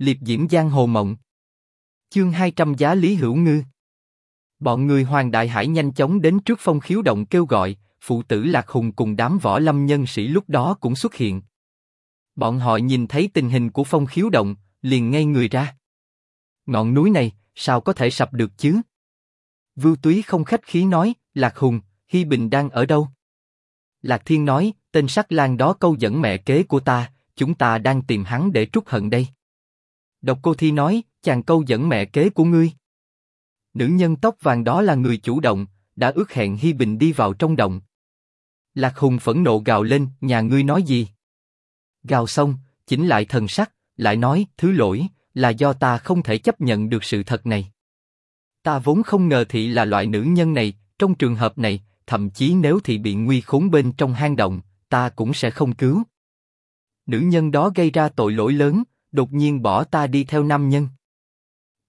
liệp diễm giang hồ mộng. Chương 200 giá Lý Hữu Ngư. Bọn người Hoàng Đại Hải nhanh chóng đến trước phong khiếu động kêu gọi, phụ tử Lạc Hùng cùng đám võ lâm nhân sĩ lúc đó cũng xuất hiện. Bọn họ nhìn thấy tình hình của phong khiếu động, liền ngay người ra. Ngọn núi này, sao có thể sập được chứ? Vưu Túy không khách khí nói, Lạc Hùng, Hi Bình đang ở đâu? Lạc Thiên nói, tên sắc lang đó câu dẫn mẹ kế của ta, chúng ta đang tìm hắn để trút hận đây. Độc Cô Thi nói, chàng câu dẫn mẹ kế của ngươi. Nữ nhân tóc vàng đó là người chủ động, đã ước hẹn Hi Bình đi vào trong động. Lạc Hùng phẫn nộ gào lên, nhà ngươi nói gì? Gào xong, chỉnh lại thần sắc, lại nói, thứ lỗi, là do ta không thể chấp nhận được sự thật này. Ta vốn không ngờ thị là loại nữ nhân này, trong trường hợp này, thậm chí nếu thị bị nguy khốn bên trong hang động, ta cũng sẽ không cứu. Nữ nhân đó gây ra tội lỗi lớn, đột nhiên bỏ ta đi theo nam nhân.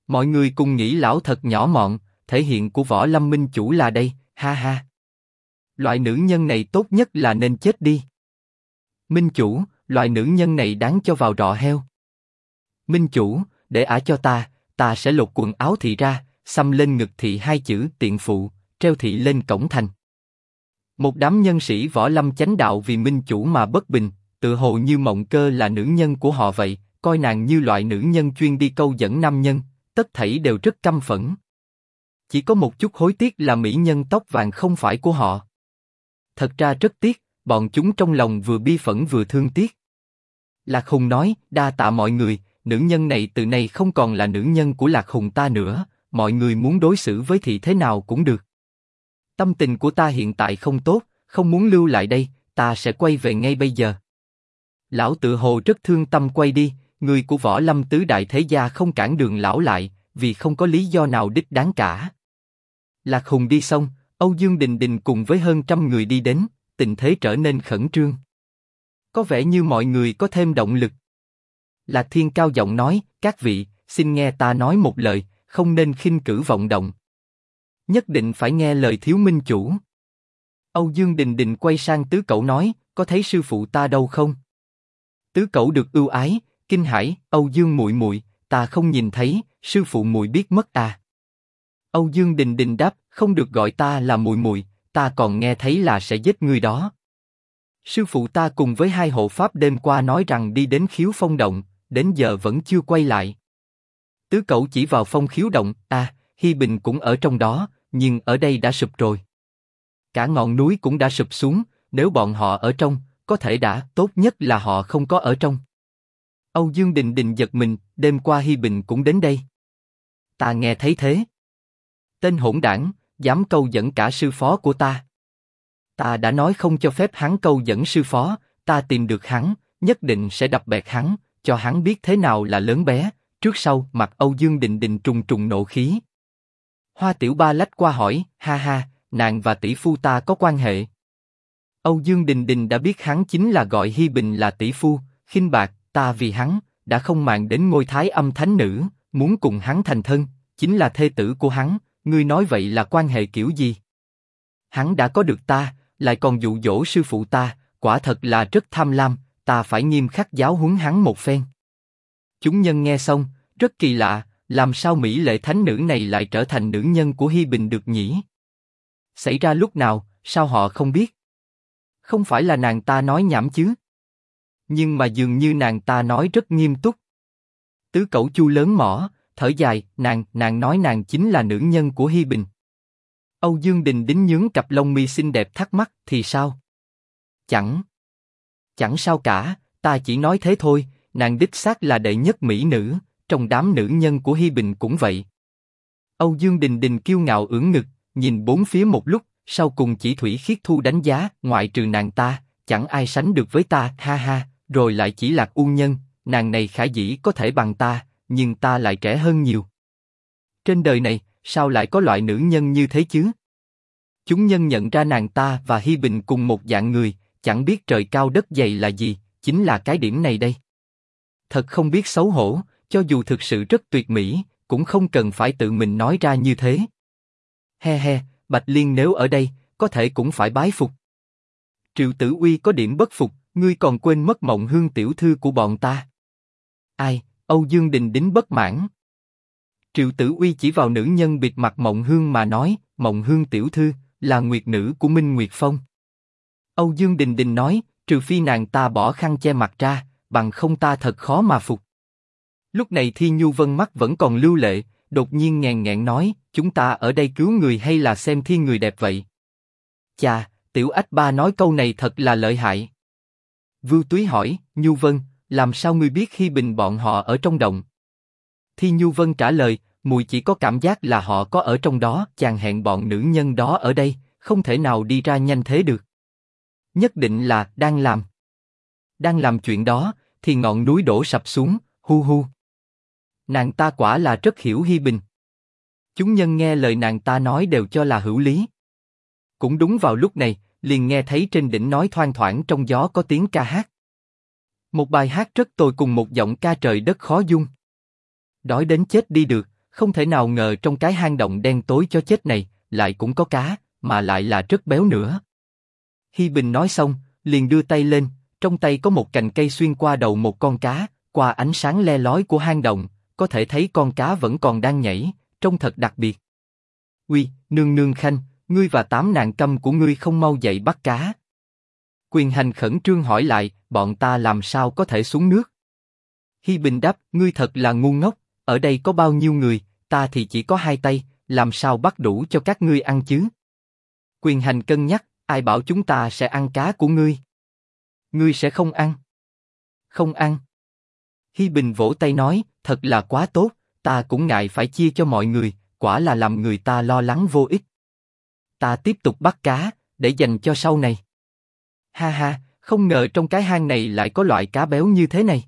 Mọi người cùng nghĩ lão thật nhỏ mọn, thể hiện của võ lâm minh chủ là đây, ha ha. Loại nữ nhân này tốt nhất là nên chết đi. Minh chủ, loại nữ nhân này đáng cho vào rọ heo. Minh chủ, để ả cho ta, ta sẽ lột quần áo thị ra, xăm lên ngực thị hai chữ tiện phụ, treo thị lên cổng thành. Một đám nhân sĩ võ lâm chánh đạo vì minh chủ mà bất bình, tự hồ như mộng cơ là nữ nhân của họ vậy, coi nàng như loại nữ nhân chuyên đi câu dẫn nam nhân, tất thảy đều rất căm phẫn. Chỉ có một chút hối tiếc là mỹ nhân tóc vàng không phải của họ. Thật ra rất tiếc, bọn chúng trong lòng vừa bi phẫn vừa thương tiếc. Lạc Hùng nói, đa tạ mọi người, nữ nhân này từ nay không còn là nữ nhân của Lạc Hùng ta nữa, mọi người muốn đối xử với thị thế nào cũng được. Tâm tình của ta hiện tại không tốt, không muốn lưu lại đây, ta sẽ quay về ngay bây giờ. Lão tự hồ rất thương tâm quay đi, người của võ lâm tứ đại thế gia không cản đường lão lại, vì không có lý do nào đích đáng cả. Lạc Hùng đi xong, Âu Dương Đình Đình cùng với hơn trăm người đi đến, tình thế trở nên khẩn trương. Có vẻ như mọi người có thêm động lực. Lạc Thiên cao giọng nói, các vị, xin nghe ta nói một lời, không nên khinh cử vọng động. Nhất định phải nghe lời thiếu minh chủ. Âu Dương Đình Đình quay sang tứ cậu nói, có thấy sư phụ ta đâu không? Tứ cậu được ưu ái, kinh hãi, Âu Dương muội muội, ta không nhìn thấy, sư phụ muội biết mất à? Âu Dương Đình Đình đáp, không được gọi ta là muội muội, ta còn nghe thấy là sẽ giết người đó. Sư phụ ta cùng với hai hộ pháp đêm qua nói rằng đi đến khiếu phong động, đến giờ vẫn chưa quay lại. Tứ cậu chỉ vào phong khiếu động, à, Hi Bình cũng ở trong đó, nhưng ở đây đã sụp rồi. Cả ngọn núi cũng đã sụp xuống, nếu bọn họ ở trong, có thể đã tốt nhất là họ không có ở trong. Âu Dương Đình Đình giật mình, đêm qua Hi Bình cũng đến đây. Ta nghe thấy thế. Tên hỗn đảng, dám câu dẫn cả sư phó của ta. Ta đã nói không cho phép hắn câu dẫn sư phó, ta tìm được hắn, nhất định sẽ đập bẹt hắn, cho hắn biết thế nào là lớn bé. Trước sau, mặt Âu Dương Đình Đình trùng trùng nộ khí. Hoa Tiểu Ba lách qua hỏi, ha ha, nàng và tỷ phu ta có quan hệ. Âu Dương Đình Đình đã biết hắn chính là gọi Hi Bình là tỷ phu, khinh bạc, ta vì hắn đã không màng đến ngôi thái âm thánh nữ, muốn cùng hắn thành thân, chính là thê tử của hắn. Ngươi nói vậy là quan hệ kiểu gì? Hắn đã có được ta, lại còn dụ dỗ sư phụ ta, quả thật là rất tham lam, ta phải nghiêm khắc giáo huấn hắn một phen. Chúng nhân nghe xong, rất kỳ lạ, làm sao Mỹ lệ thánh nữ này lại trở thành nữ nhân của Hi Bình được nhỉ? Xảy ra lúc nào, sao họ không biết? Không phải là nàng ta nói nhảm chứ? Nhưng mà dường như nàng ta nói rất nghiêm túc. Tứ cẩu chu lớn mỏ, thở dài, nàng, nàng nói nàng chính là nữ nhân của Hi Bình. Âu Dương Đình đính nhướng cặp lông mi xinh đẹp thắc mắc, thì sao? Chẳng, chẳng sao cả, ta chỉ nói thế thôi. Nàng đích xác là đệ nhất mỹ nữ, trong đám nữ nhân của Hi Bình cũng vậy. Âu Dương Đình Đình kiêu ngạo ưỡn ngực, nhìn bốn phía một lúc, sau cùng chỉ Thủy Khiết Thu đánh giá, ngoại trừ nàng ta, chẳng ai sánh được với ta, ha ha, rồi lại chỉ lạc uôn nhân, nàng này khả dĩ có thể bằng ta, nhưng ta lại trẻ hơn nhiều. Trên đời này, sao lại có loại nữ nhân như thế chứ? Chúng nhân nhận ra nàng ta và Hi Bình cùng một dạng người, chẳng biết trời cao đất dày là gì, chính là cái điểm này đây. Thật không biết xấu hổ, cho dù thực sự rất tuyệt mỹ, cũng không cần phải tự mình nói ra như thế. He he, Bạch Liên nếu ở đây, có thể cũng phải bái phục. Triệu Tử Uy có điểm bất phục, ngươi còn quên mất mộng hương tiểu thư của bọn ta. Ai, Âu Dương Đình đính bất mãn. Triệu Tử Uy chỉ vào nữ nhân bịt mặt Mộng Hương mà nói, Mộng Hương tiểu thư, là nguyệt nữ của Minh Nguyệt Phong. Âu Dương Đình Đình nói, trừ phi nàng ta bỏ khăn che mặt ra, bằng không ta thật khó mà phục. Lúc này Thi Nhu Vân mắt vẫn còn lưu lệ, đột nhiên ngàn ngẹn nói, chúng ta ở đây cứu người hay là xem thiên người đẹp vậy? Chà, Tiểu Ách Ba nói câu này thật là lợi hại. Vưu Túy hỏi, Nhu Vân, làm sao ngươi biết khi bình bọn họ ở trong động? Thi Nhu Vân trả lời, mùi chỉ có cảm giác là họ có ở trong đó, chàng hẹn bọn nữ nhân đó ở đây, không thể nào đi ra nhanh thế được. Nhất định là đang làm. Đang làm chuyện đó, thì ngọn núi đổ sập xuống, hu hu. Nàng ta quả là rất hiểu Hi Bình. Chúng nhân nghe lời nàng ta nói đều cho là hữu lý. Cũng đúng vào lúc này, liền nghe thấy trên đỉnh nói thoang thoảng trong gió có tiếng ca hát. Một bài hát rất tồi cùng một giọng ca trời đất khó dung. Đói đến chết đi được, không thể nào ngờ trong cái hang động đen tối cho chết này, lại cũng có cá, mà lại là rất béo nữa. Hi Bình nói xong, liền đưa tay lên, trong tay có một cành cây xuyên qua đầu một con cá, qua ánh sáng le lói của hang động, có thể thấy con cá vẫn còn đang nhảy, trông thật đặc biệt. Uy, nương nương khanh, ngươi và tám nàng câm của ngươi không mau dậy bắt cá. Quyền hành khẩn trương hỏi lại, bọn ta làm sao có thể xuống nước? Hi Bình đáp, ngươi thật là ngu ngốc, ở đây có bao nhiêu người, ta thì chỉ có hai tay, làm sao bắt đủ cho các ngươi ăn chứ? Quyền hành cân nhắc, ai bảo chúng ta sẽ ăn cá của ngươi? Ngươi sẽ không ăn? Không ăn. Hi Bình vỗ tay nói, thật là quá tốt, ta cũng ngại phải chia cho mọi người, quả là làm người ta lo lắng vô ích. Ta tiếp tục bắt cá, để dành cho sau này. Ha ha, không ngờ trong cái hang này lại có loại cá béo như thế này.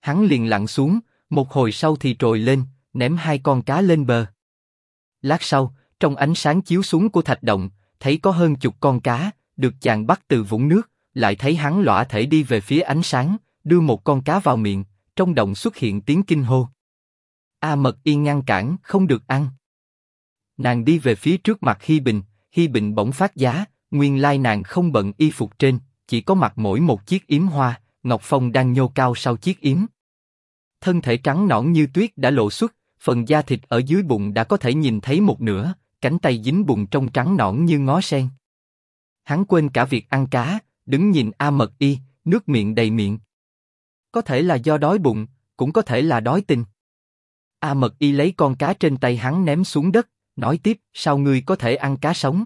Hắn liền lặn xuống, một hồi sau thì trồi lên, ném hai con cá lên bờ. Lát sau, trong ánh sáng chiếu xuống của thạch động, thấy có hơn chục con cá, được chàng bắt từ vũng nước, lại thấy hắn lõa thể đi về phía ánh sáng, đưa một con cá vào miệng, trong động xuất hiện tiếng kinh hô. A Mật Yên ngăn cản, không được ăn. Nàng đi về phía trước mặt Hi Bình, Hi Bình bỗng phát giá, nguyên lai nàng không bận y phục trên, chỉ có mặc mỗi một chiếc yếm hoa, Ngọc Phong đang nhô cao sau chiếc yếm. Thân thể trắng nõn như tuyết đã lộ xuất, phần da thịt ở dưới bụng đã có thể nhìn thấy một nửa, cánh tay dính bùn trong trắng nõn như ngó sen. Hắn quên cả việc ăn cá, đứng nhìn A Mật Y, nước miệng đầy miệng. Có thể là do đói bụng, cũng có thể là đói tình. A Mật Y lấy con cá trên tay hắn ném xuống đất, nói tiếp, sao ngươi có thể ăn cá sống?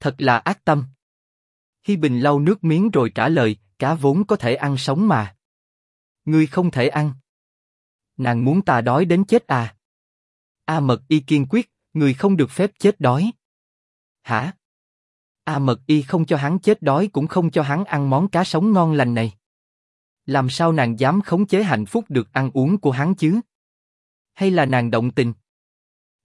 Thật là ác tâm. Hi Bình lau nước miếng rồi trả lời, cá vốn có thể ăn sống mà. Ngươi không thể ăn. Nàng muốn ta đói đến chết à? A Mật Y kiên quyết, người không được phép chết đói. Hả? A Mật Y không cho hắn chết đói cũng không cho hắn ăn món cá sống ngon lành này. Làm sao nàng dám khống chế hạnh phúc được ăn uống của hắn chứ? Hay là nàng động tình?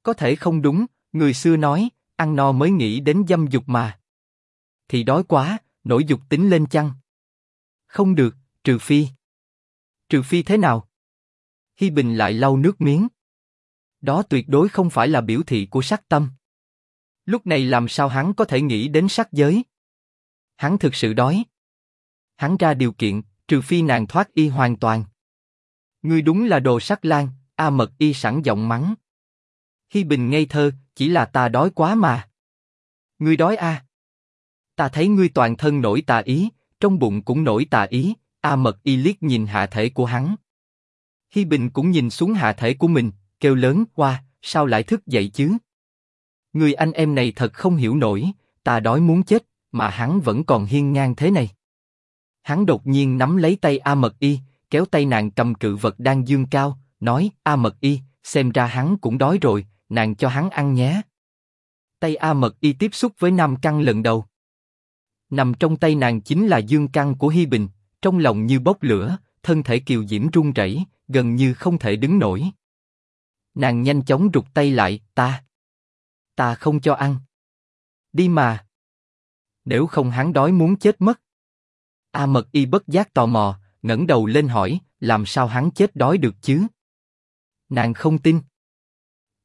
Có thể không đúng, người xưa nói, ăn no mới nghĩ đến dâm dục mà. Thì đói quá, nổi dục tính lên chăng? Không được, trừ phi. Trừ phi thế nào? Hi Bình lại lau nước miếng. Đó tuyệt đối không phải là biểu thị của sắc tâm. Lúc này làm sao hắn có thể nghĩ đến sắc giới? Hắn thực sự đói. Hắn ra điều kiện, trừ phi nàng thoát y hoàn toàn. Ngươi đúng là đồ sắc lang, A Mật Y sẵn giọng mắng. Hi Bình ngây thơ, chỉ là ta đói quá mà. Ngươi đói a? À? Ta thấy ngươi toàn thân nổi tà ý, trong bụng cũng nổi tà ý. A Mật Y liếc nhìn hạ thể của hắn. Hi Bình cũng nhìn xuống hạ thể của mình, kêu lớn, qua, sao lại thức dậy chứ? Người anh em này thật không hiểu nổi, ta đói muốn chết, mà hắn vẫn còn hiên ngang thế này. Hắn đột nhiên nắm lấy tay A Mật Y, kéo tay nàng cầm cự vật đang dương cao, nói, A Mật Y, xem ra hắn cũng đói rồi, nàng cho hắn ăn nhé. Tay A Mật Y tiếp xúc với Nam Căn lần đầu. Nằm trong tay nàng chính là dương căn của Hi Bình, trong lòng như bốc lửa, thân thể kiều diễm run rẩy, gần như không thể đứng nổi. Nàng nhanh chóng rụt tay lại, ta, ta không cho ăn. Đi mà. Nếu không hắn đói muốn chết mất. A Mật Y bất giác tò mò, ngẩng đầu lên hỏi, làm sao hắn chết đói được chứ? Nàng không tin.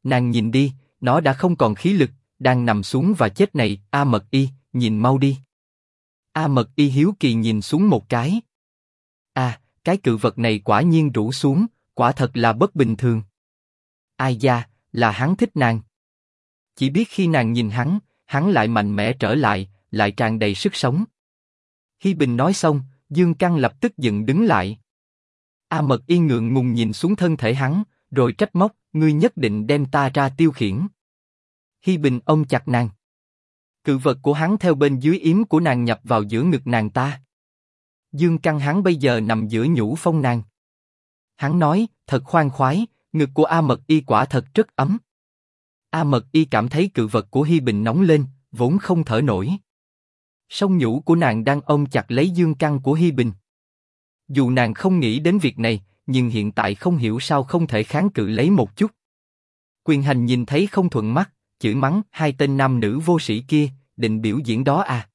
Nàng nhìn đi, nó đã không còn khí lực, đang nằm xuống và chết này. A Mật Y, nhìn mau đi. A Mật Y hiếu kỳ nhìn xuống một cái. À, cái cự vật này quả nhiên rũ xuống, quả thật là bất bình thường. Ai da, là hắn thích nàng. Chỉ biết khi nàng nhìn hắn, hắn lại mạnh mẽ trở lại, lại tràn đầy sức sống. Hi Bình nói xong, Dương Căng lập tức dựng đứng lại. A Mật yên ngượng ngùng nhìn xuống thân thể hắn, rồi trách móc, ngươi nhất định đem ta ra tiêu khiển. Hi Bình ôm chặt nàng. Cự vật của hắn theo bên dưới yếm của nàng nhập vào giữa ngực nàng ta. Dương Căng hắn bây giờ nằm giữa nhũ phong nàng. Hắn nói, thật khoan khoái, ngực của A Mật Y quả thật rất ấm. A Mật Y cảm thấy cự vật của Hi Bình nóng lên, vốn không thở nổi. Sông nhũ của nàng đang ôm chặt lấy dương căn của Hi Bình. Dù nàng không nghĩ đến việc này, nhưng hiện tại không hiểu sao không thể kháng cự lấy một chút. Quyền hành nhìn thấy không thuận mắt, chửi mắng hai tên nam nữ vô sĩ kia, định biểu diễn đó à.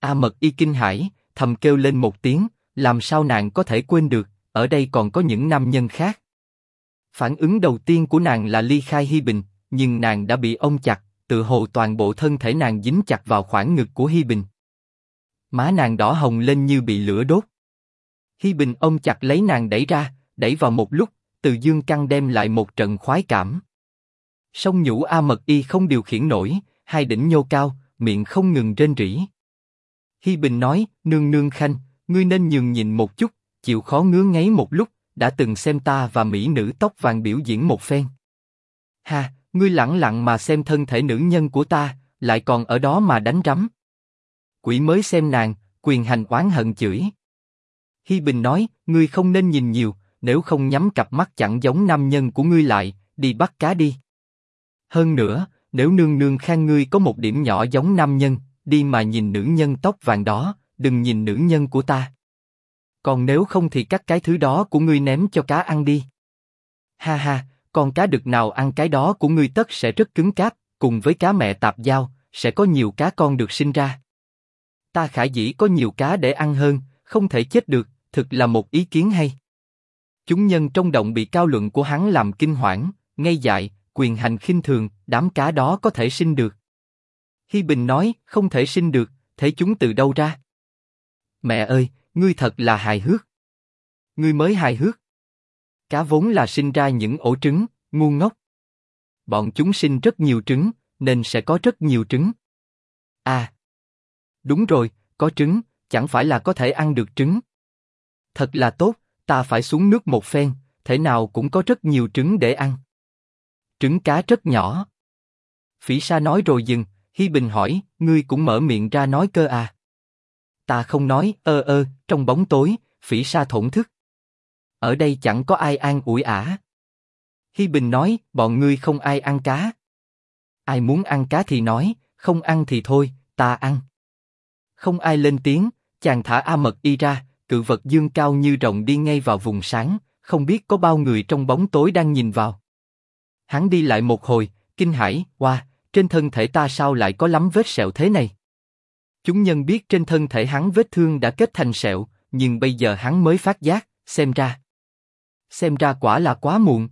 A Mật Y kinh hãi, thầm kêu lên một tiếng, làm sao nàng có thể quên được, ở đây còn có những nam nhân khác. Phản ứng đầu tiên của nàng là ly khai Hi Bình, nhưng nàng đã bị ôm chặt, tự hồ toàn bộ thân thể nàng dính chặt vào khoảng ngực của Hi Bình. Má nàng đỏ hồng lên như bị lửa đốt. Hi Bình ôm chặt lấy nàng đẩy ra, đẩy vào một lúc, từ dương căng đem lại một trận khoái cảm. Song nhũ A Mật Y không điều khiển nổi, hai đỉnh nhô cao, miệng không ngừng rên rỉ. Hi Bình nói, nương nương khanh, ngươi nên nhường nhìn một chút, chịu khó ngứa ngáy một lúc, đã từng xem ta và mỹ nữ tóc vàng biểu diễn một phen. Ha, ngươi lặng lặng mà xem thân thể nữ nhân của ta, lại còn ở đó mà đánh rắm. Quỷ mới xem nàng, quyền hành oán hận chửi. Hi Bình nói, ngươi không nên nhìn nhiều, nếu không nhắm cặp mắt chẳng giống nam nhân của ngươi lại, đi bắt cá đi. Hơn nữa, nếu nương nương khen ngươi có một điểm nhỏ giống nam nhân, đi mà nhìn nữ nhân tóc vàng đó, đừng nhìn nữ nhân của ta. Còn nếu không thì cắt cái thứ đó của ngươi ném cho cá ăn đi. Ha ha, con cá được nào ăn cái đó của ngươi tất sẽ rất cứng cáp, cùng với cá mẹ tạp giao, sẽ có nhiều cá con được sinh ra. Ta khả dĩ có nhiều cá để ăn hơn, không thể chết được, thực là một ý kiến hay. Chúng nhân trong động bị cao luận của hắn làm kinh hoảng, ngây dại, quyền hành khinh thường, đám cá đó có thể sinh được. Hi Bình nói, không thể sinh được, thế chúng từ đâu ra? Mẹ ơi, ngươi thật là hài hước. Ngươi mới hài hước. Cá vốn là sinh ra những ổ trứng, ngu ngốc. Bọn chúng sinh rất nhiều trứng, nên sẽ có rất nhiều trứng. À, đúng rồi, có trứng, chẳng phải là có thể ăn được trứng. Thật là tốt, ta phải xuống nước một phen, thể nào cũng có rất nhiều trứng để ăn. Trứng cá rất nhỏ. Phỉ Sa nói rồi dừng, Hi Bình hỏi, ngươi cũng mở miệng ra nói cơ à? Ta không nói, ơ ơ, trong bóng tối, Phỉ Sa thổn thức. Ở đây chẳng có ai an ủi ả. Hi Bình nói, bọn ngươi không ai ăn cá. Ai muốn ăn cá thì nói, không ăn thì thôi, ta ăn. Không ai lên tiếng, chàng thả A Mật Y ra, cự vật dương cao như rồng đi ngay vào vùng sáng, không biết có bao người trong bóng tối đang nhìn vào. Hắn đi lại một hồi, kinh hãi, qua, wow, trên thân thể ta sao lại có lắm vết sẹo thế này? Chúng nhân biết trên thân thể hắn vết thương đã kết thành sẹo, nhưng bây giờ hắn mới phát giác, xem ra. Xem ra quả là quá muộn.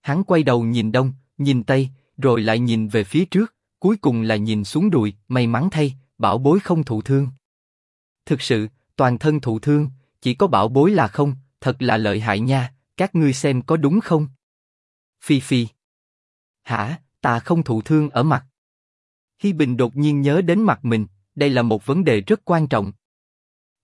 Hắn quay đầu nhìn đông, nhìn tây, rồi lại nhìn về phía trước, cuối cùng là nhìn xuống đùi, may mắn thay, bảo bối không thụ thương. Thực sự, toàn thân thụ thương, chỉ có bảo bối là không, thật là lợi hại nha, các ngươi xem có đúng không? Phi Phi. Hả, ta không thụ thương ở mặt. Hi Bình đột nhiên nhớ đến mặt mình, đây là một vấn đề rất quan trọng.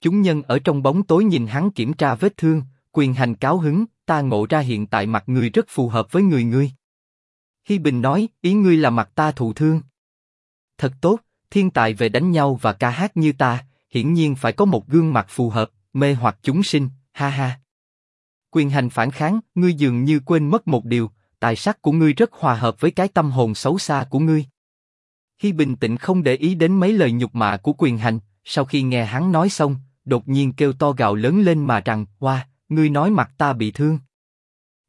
Chúng nhân ở trong bóng tối nhìn hắn kiểm tra vết thương, quyền hành cáo hứng, ta ngộ ra hiện tại mặt người rất phù hợp với người ngươi. Hi Bình nói, ý ngươi là mặt ta thụ thương. Thật tốt, thiên tài về đánh nhau và ca hát như ta, hiển nhiên phải có một gương mặt phù hợp, mê hoặc chúng sinh, ha ha. Quyền hành phản kháng, ngươi dường như quên mất một điều, tài sắc của ngươi rất hòa hợp với cái tâm hồn xấu xa của ngươi. Hi bình tĩnh không để ý đến mấy lời nhục mạ của quyền hành, sau khi nghe hắn nói xong, đột nhiên kêu to gào lớn lên mà rằng, hoa, ngươi nói mặt ta bị thương.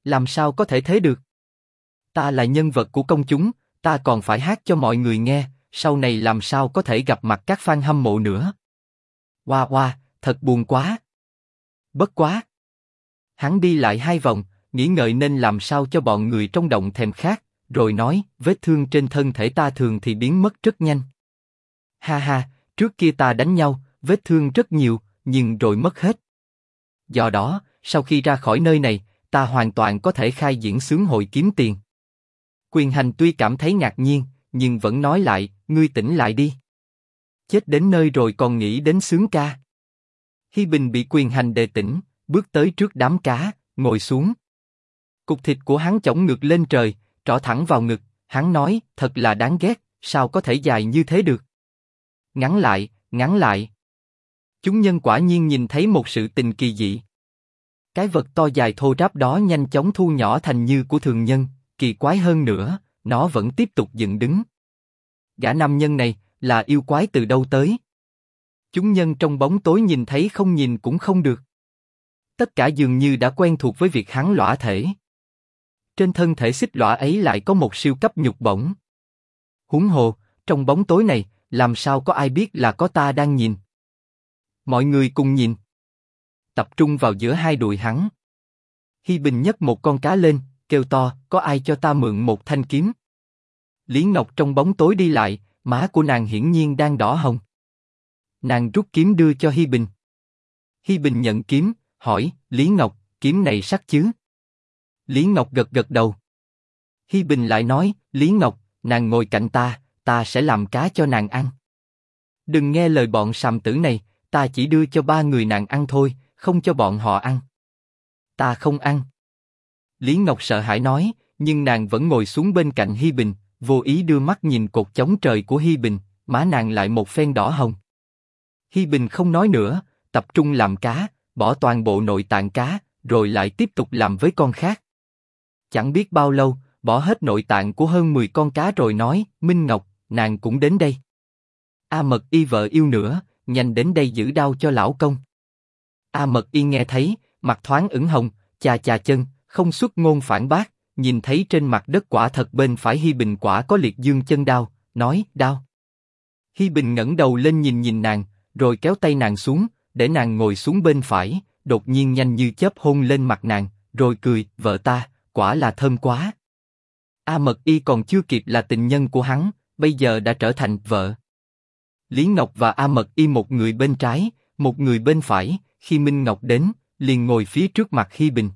Làm sao có thể thế được? Ta là nhân vật của công chúng, ta còn phải hát cho mọi người nghe, sau này làm sao có thể gặp mặt các fan hâm mộ nữa? Hoa hoa, thật buồn quá. Bất quá. Hắn đi lại hai vòng, nghĩ ngợi nên làm sao cho bọn người trong động thèm khát, rồi nói, vết thương trên thân thể ta thường thì biến mất rất nhanh. Ha ha, trước kia ta đánh nhau, vết thương rất nhiều, nhưng rồi mất hết. Do đó, sau khi ra khỏi nơi này, ta hoàn toàn có thể khai diễn sướng hội kiếm tiền. Quyền hành tuy cảm thấy ngạc nhiên, nhưng vẫn nói lại, ngươi tỉnh lại đi. Chết đến nơi rồi còn nghĩ đến sướng ca. Hi Bình bị quyền hành đề tỉnh, bước tới trước đám cá, ngồi xuống. Cục thịt của hắn chổng ngược lên trời, trỏ thẳng vào ngực, hắn nói, thật là đáng ghét, sao có thể dài như thế được? Ngắn lại, ngắn lại. Chúng nhân quả nhiên nhìn thấy một sự tình kỳ dị. Cái vật to dài thô ráp đó nhanh chóng thu nhỏ thành như của thường nhân, kỳ quái hơn nữa, nó vẫn tiếp tục dựng đứng. Gã nam nhân này là yêu quái từ đâu tới? Chúng nhân trong bóng tối nhìn thấy không nhìn cũng không được. Tất cả dường như đã quen thuộc với việc hắn lõa thể. Trên thân thể xích lõa ấy lại có một siêu cấp nhục bổng. Huống hồ, trong bóng tối này, làm sao có ai biết là có ta đang nhìn? Mọi người cùng nhìn. Tập trung vào giữa hai đùi hắn. Hi Bình nhấc một con cá lên, kêu to, có ai cho ta mượn một thanh kiếm? Lý Ngọc trong bóng tối đi lại, má của nàng hiển nhiên đang đỏ hồng. Nàng rút kiếm đưa cho Hi Bình. Hi Bình nhận kiếm, hỏi, Lý Ngọc, kiếm này sắc chứ? Lý Ngọc gật gật đầu. Hi Bình lại nói, Lý Ngọc, nàng ngồi cạnh ta, ta sẽ làm cá cho nàng ăn. Đừng nghe lời bọn sàm tử này, ta chỉ đưa cho ba người nàng ăn thôi, không cho bọn họ ăn. Ta không ăn. Lý Ngọc sợ hãi nói, nhưng nàng vẫn ngồi xuống bên cạnh Hi Bình, vô ý đưa mắt nhìn cột chống trời của Hi Bình, má nàng lại một phen đỏ hồng. Hi Bình không nói nữa, tập trung làm cá, bỏ toàn bộ nội tạng cá, rồi lại tiếp tục làm với con khác. Chẳng biết bao lâu, bỏ hết nội tạng của hơn 10 con cá rồi nói, Minh Ngọc, nàng cũng đến đây. A Mật Y vợ yêu nữa, nhanh đến đây giữ đau cho lão công. A Mật Y nghe thấy, mặt thoáng ửng hồng, chà chà chân, không xuất ngôn phản bác, nhìn thấy trên mặt đất quả thật bên phải Hi Bình quả có liệt dương chân đau, nói đau. Hi Bình ngẩng đầu lên nhìn nhìn nàng, rồi kéo tay nàng xuống, để nàng ngồi xuống bên phải, đột nhiên nhanh như chớp hôn lên mặt nàng, rồi cười, vợ ta, quả là thơm quá. A Mật Y còn chưa kịp là tình nhân của hắn, bây giờ đã trở thành vợ. Lý Ngọc và A Mật Y một người bên trái, một người bên phải, khi Minh Ngọc đến, liền ngồi phía trước mặt Hi Bình.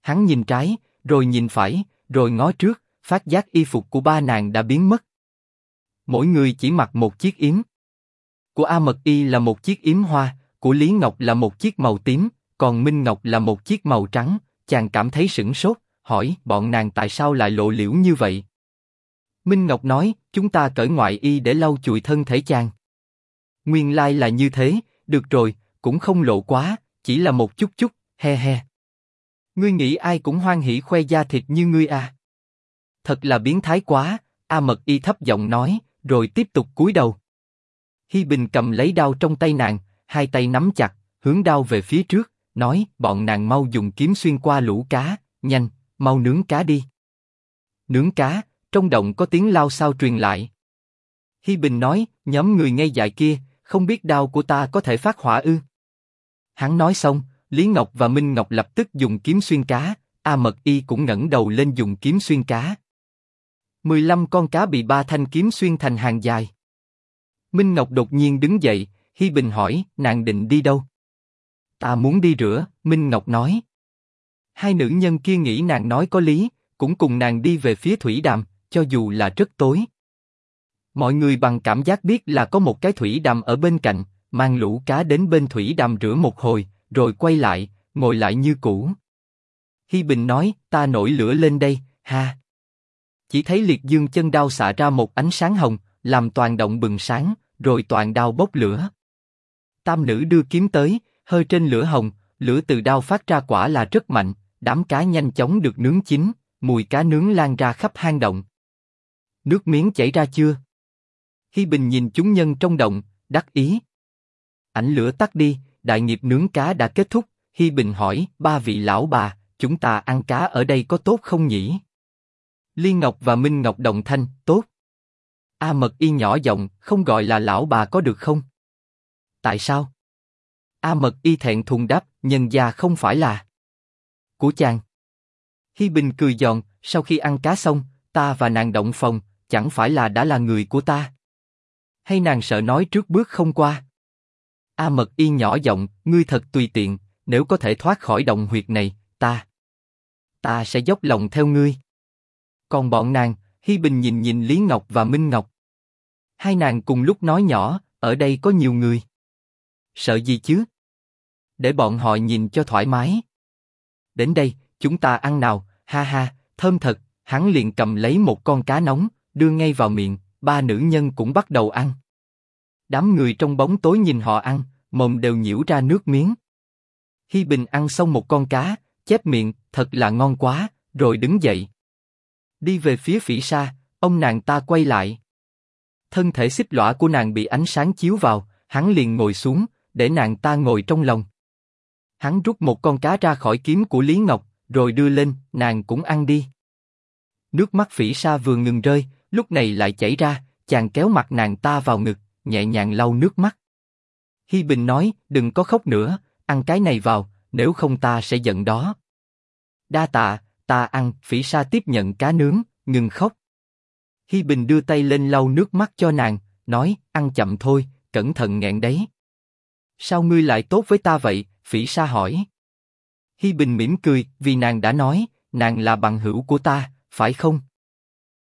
Hắn nhìn trái, rồi nhìn phải, rồi ngó trước, phát giác y phục của ba nàng đã biến mất. Mỗi người chỉ mặc một chiếc yếm. Của A Mật Y là một chiếc yếm hoa, của Lý Ngọc là một chiếc màu tím, còn Minh Ngọc là một chiếc màu trắng. Chàng cảm thấy sững sốt, hỏi bọn nàng tại sao lại lộ liễu như vậy. Minh Ngọc nói, chúng ta cởi ngoại y để lau chùi thân thể chàng. Nguyên lai là như thế, được rồi, cũng không lộ quá, chỉ là một chút chút, he he. Ngươi nghĩ ai cũng hoan hỉ khoe da thịt như ngươi à? Thật là biến thái quá, A Mật Y thấp giọng nói, rồi tiếp tục cúi đầu. Hi Bình cầm lấy đao trong tay nàng, hai tay nắm chặt, hướng đao về phía trước, nói, bọn nàng mau dùng kiếm xuyên qua lũ cá, nhanh, mau nướng cá đi. Nướng cá, trong động có tiếng lao sao truyền lại. Hi Bình nói, nhóm người ngay dại kia, không biết đao của ta có thể phát hỏa ư? Hắn nói xong, Lý Ngọc và Minh Ngọc lập tức dùng kiếm xuyên cá, A Mật Y cũng ngẩng đầu lên dùng kiếm xuyên cá. 15 con cá bị ba thanh kiếm xuyên thành hàng dài. Minh Ngọc đột nhiên đứng dậy, Hi Bình hỏi, nàng định đi đâu? Ta muốn đi rửa, Minh Ngọc nói. Hai nữ nhân kia nghĩ nàng nói có lý, cũng cùng nàng đi về phía thủy đàm, cho dù là rất tối. Mọi người bằng cảm giác biết là có một cái thủy đàm ở bên cạnh, mang lũ cá đến bên thủy đàm rửa một hồi, rồi quay lại, ngồi lại như cũ. Hi Bình nói, ta nổi lửa lên đây, ha. Chỉ thấy liệt dương chân đao xạ ra một ánh sáng hồng, làm toàn động bừng sáng, rồi toàn đao bốc lửa. Tam nữ đưa kiếm tới, hơi trên lửa hồng, lửa từ đao phát ra quả là rất mạnh, đám cá nhanh chóng được nướng chín, mùi cá nướng lan ra khắp hang động. Nước miếng chảy ra chưa? Hi Bình nhìn chúng nhân trong động, đắc ý. Ảnh lửa tắt đi, đại nghiệp nướng cá đã kết thúc. Hi Bình hỏi, ba vị lão bà, chúng ta ăn cá ở đây có tốt không nhỉ? Liên Ngọc và Minh Ngọc đồng thanh, tốt. A Mật Y nhỏ giọng, không gọi là lão bà có được không? Tại sao? A Mật Y thẹn thùng đáp, nhân gia không phải là của chàng. Hi Bình cười giòn, sau khi ăn cá xong, ta và nàng động phòng, chẳng phải là đã là người của ta? Hay nàng sợ nói trước bước không qua? A Mật Y nhỏ giọng, ngươi thật tùy tiện, nếu có thể thoát khỏi động huyệt này, ta ta sẽ dốc lòng theo ngươi. Còn bọn nàng, Hi Bình nhìn nhìn Lý Ngọc và Minh Ngọc. Hai nàng cùng lúc nói nhỏ, ở đây có nhiều người. Sợ gì chứ? Để bọn họ nhìn cho thoải mái. Đến đây, chúng ta ăn nào, ha ha, thơm thật. Hắn liền cầm lấy một con cá nóng, đưa ngay vào miệng. Ba nữ nhân cũng bắt đầu ăn. Đám người trong bóng tối nhìn họ ăn, mồm đều nhiễu ra nước miếng. Hi Bình ăn xong một con cá, chép miệng, thật là ngon quá, rồi đứng dậy. Đi về phía phỉ sa, ông nàng ta quay lại. Thân thể xích lõa của nàng bị ánh sáng chiếu vào, hắn liền ngồi xuống, để nàng ta ngồi trong lòng. Hắn rút một con cá ra khỏi kiếm của Lý Ngọc, rồi đưa lên, nàng cũng ăn đi. Nước mắt phỉ sa vừa ngừng rơi, lúc này lại chảy ra, chàng kéo mặt nàng ta vào ngực, nhẹ nhàng lau nước mắt. Hi Bình nói, đừng có khóc nữa, ăn cái này vào, nếu không ta sẽ giận đó. Đa tạ, ta ăn. Phỉ Sa tiếp nhận cá nướng, ngừng khóc. Hi Bình đưa tay lên lau nước mắt cho nàng, nói, ăn chậm thôi, cẩn thận nghẹn đấy. Sao ngươi lại tốt với ta vậy? Phỉ Sa hỏi. Hi Bình mỉm cười, vì nàng đã nói, nàng là bằng hữu của ta, phải không?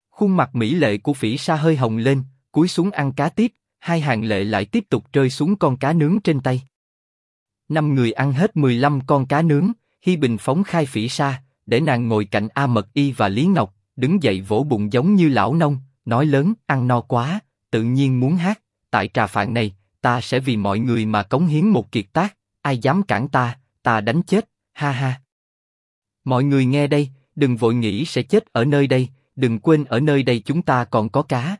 Khuôn mặt mỹ lệ của Phỉ Sa hơi hồng lên, cúi xuống ăn cá tiếp, hai hàng lệ lại tiếp tục rơi xuống con cá nướng trên tay. Năm người ăn hết 15 con cá nướng, Hi Bình phóng khai phỉ sa, để nàng ngồi cạnh A Mật Y và Lý Ngọc, đứng dậy vỗ bụng giống như lão nông, nói lớn, ăn no quá, tự nhiên muốn hát, tại trà phạn này, ta sẽ vì mọi người mà cống hiến một kiệt tác, ai dám cản ta, ta đánh chết, ha ha. Mọi người nghe đây, đừng vội nghĩ sẽ chết ở nơi đây, đừng quên ở nơi đây chúng ta còn có cá.